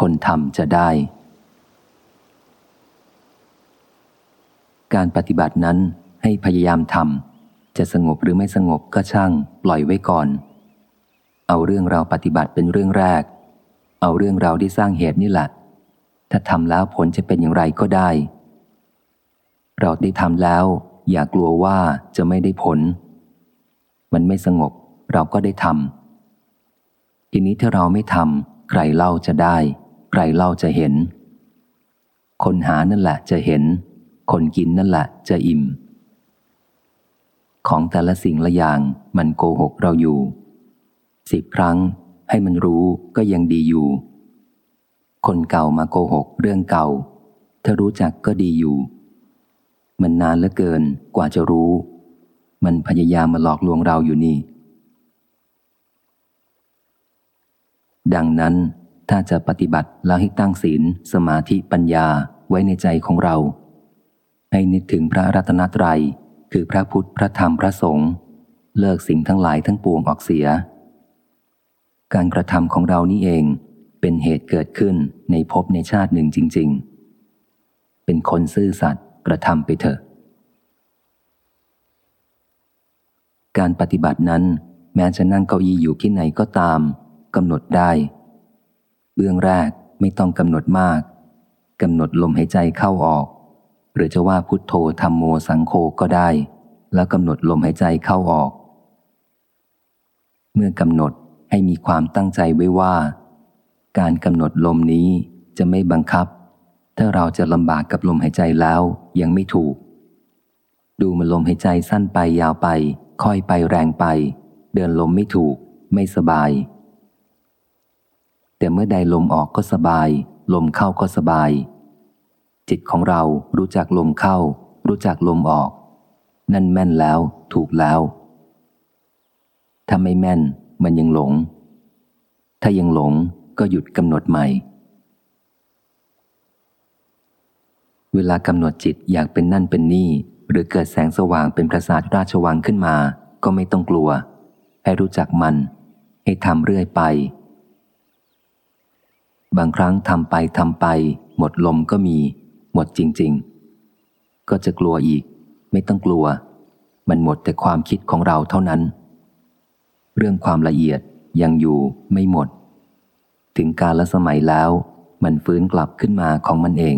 คนทำจะได้ การปฏิบัตินั้นให้พยายามทำจะสงบหรือไม่สงบก็ช่าง ปล่อยไว้ก่อน เอาเรื่องเราปฏิบัติเป็นเรื่องแรก เอาเรื่องเราที่สร้างเหตุนี่แหละ ถ้าทำแล้วผลจะเป็นอย่างไรก็ได้ เราได้ทำแล้ว อย่ากลัวว่าจะไม่ได้ผล มันไม่สงบเราก็ได้ทำทีนี้ถ้าเราไม่ทำใครเล่าจะได้ ใครเล่าจะเห็น คนหานั่นแหละจะเห็น คนกินนั่นแหละจะอิ่ม ของแต่ละสิ่งละอย่างมันโกหกเราอยู่สิบครั้งให้มันรู้ก็ยังดีอยู่ คนเก่ามาโกหกเรื่องเก่า ถ้ารู้จักก็ดีอยู่ มันนานเหลือเกินกว่าจะรู้ มันพยายามมาหลอกลวงเราอยู่นี่ ดังนั้น ถ้าจะปฏิบัติแล้วให้ตั้งศีล สมาธิปัญญาไว้ในใจของเรา ให้นึกถึงพระรัตนตรัย คือพระพุทธพระธรรมพระสงฆ์เลิกสิ่งทั้งหลายทั้งปวงออกเสีย การกระทำของเรานี่เองเป็นเหตุเกิดขึ้นในภพในชาติหนึ่งจริง ๆ เป็นคนซื่อสัตย์กระทำไปเถอะ การปฏิบัตินั้น แม้จะนั่งเก้าอี้อยู่ที่ไหนก็ตามกำหนดได้ เบื้องแรกไม่ต้องกำหนดมากกำหนดลมหายใจเข้าออก หรือจะว่าพุทโธธรรมโมสังโฆก็ได้ แล้วกำหนดลมหายใจเข้าออก เมื่อกำหนดให้มีความตั้งใจไว้ว่า การกำหนดลมนี้จะไม่บังคับ ถ้าเราจะลำบากกับลมหายใจแล้วยังไม่ถูก ดูมันลมหายใจสั้นไปยาวไป ค่อยไปแรงไป เดินลมไม่ถูก ไม่สบาย แต่เมื่อใดลมออกก็สบาย ลมเข้าก็สบาย จิตของเรารู้จักลมเข้า รู้จักลมออก นั่นแม่นแล้ว ถูกแล้ว ถ้าไม่แม่นมันยังหลง ถ้ายังหลงก็หยุดกำหนดใหม่ เวลากำหนดจิตอยากเป็นนั่นเป็นนี่ หรือเกิดแสงสว่างเป็นประสาทราชวังขึ้นมา ก็ไม่ต้องกลัว ให้รู้จักมัน ให้ทำเรื่อยไป บางครั้งทำไปทำไป หมดลมก็มี หมดจริง ๆ ก็จะกลัวอีก ไม่ต้องกลัว มันหมดแต่ความคิดของเราเท่านั้น เรื่องความละเอียดยังอยู่ไม่หมด ถึงการละสมัยแล้ว มันฟื้นกลับขึ้นมาของมันเอง